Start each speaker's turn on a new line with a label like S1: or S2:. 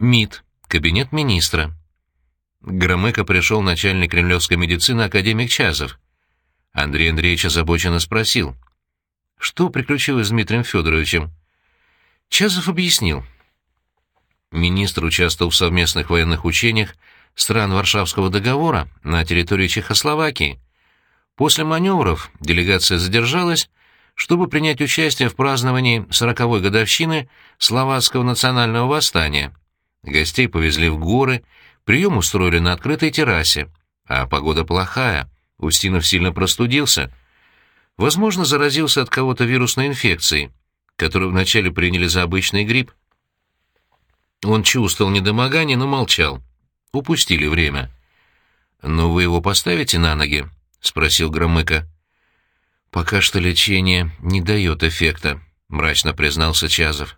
S1: МИД, кабинет министра. Громыко пришел начальник кремлевской медицины академик Чазов. Андрей Андреевич озабоченно спросил. «Что приключилось с Дмитрием Федоровичем?» Чазов объяснил. Министр участвовал в совместных военных учениях стран Варшавского договора на территории Чехословакии. После маневров делегация задержалась, чтобы принять участие в праздновании сороковой годовщины Словацкого национального восстания. Гостей повезли в горы, прием устроили на открытой террасе, а погода плохая, Устинов сильно простудился. Возможно, заразился от кого-то вирусной инфекцией, которую вначале приняли за обычный грипп. Он чувствовал недомогание, но молчал. Упустили время. «Но вы его поставите на ноги?» — спросил Громыко. «Пока что лечение не дает эффекта», — мрачно признался Чазов.